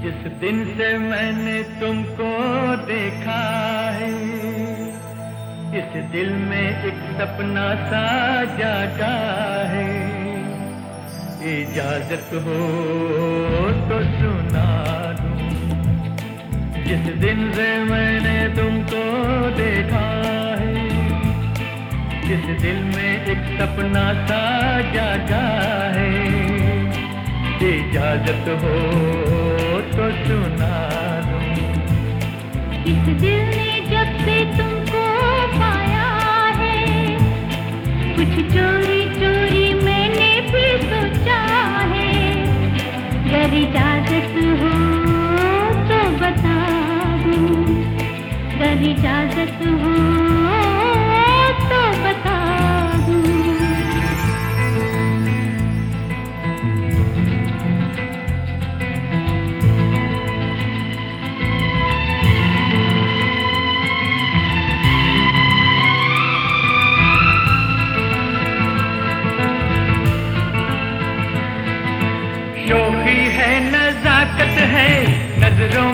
दिन से मैंने तुमको देखा है, इस दिल में एक सपना सा जागा है। इजाज़त हो तो सुना दूँ, जिस दिन से मैंने तुमको देखा है जिस दिल में एक सपना सा जागा है। इजाज़त हो तो सुना दूँ इस दिल ने जब से तुमको पाया है, कुछ चोरी चोरी मैंने भी सोचा है। अगर इजाज़त हो तो बता दूँ। अगर इजाज़त हो तो बता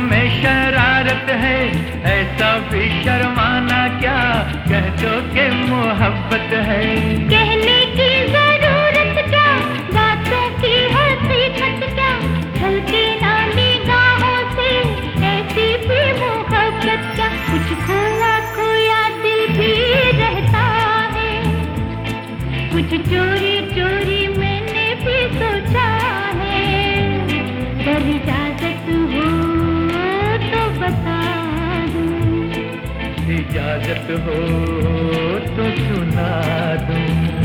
में शरारत है ऐसा भी शर्माना क्या कह दो के मोहब्बत है। कहने की ज़रूरत क्या, बातों की हकीकत क्या हल्की ना निगाहों से ऐसी भी मोहब्बत क्या, कुछ खोया खोया दिल भी रहता है। कुछ चोरी चोरी मैंने भी सोचा है अगर इजाज़त इजाज़त हो तो सुना दूँ?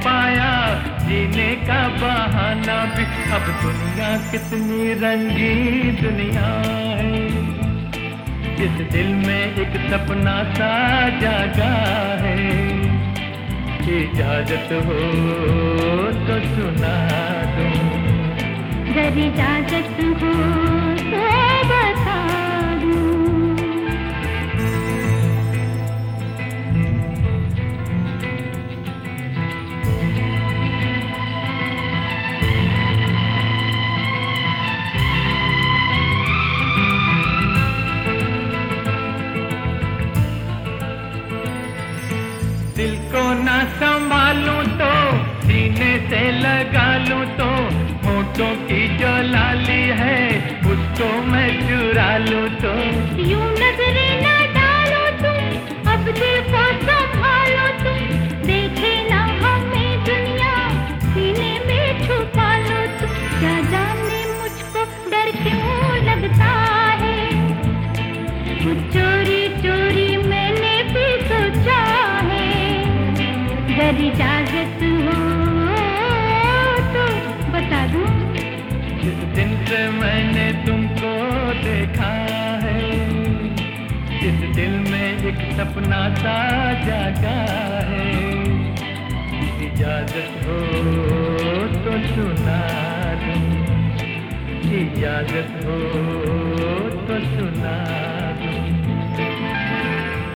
पाया, जीने का बहाना भी। अब दुनिया कितनी रंगी दुनिया है। इस दिल में एक सपना सा जागा है। इजाज़त हो तो सुना दूँ। इजाज़त हो दिल को ना संभालूं तो सीने से लगा लूँ तो होठों की जो लाली है, उसको मैं चुरा लूँ तो। यूँ न अगर इजाज़त हो तो बता दूँ। जिस दिन से मैंने तुमको देखा है जिस दिल में एक सपना सा जागा है। इजाज़त हो तो सुना दूँ। इजाज़त हो तो सुना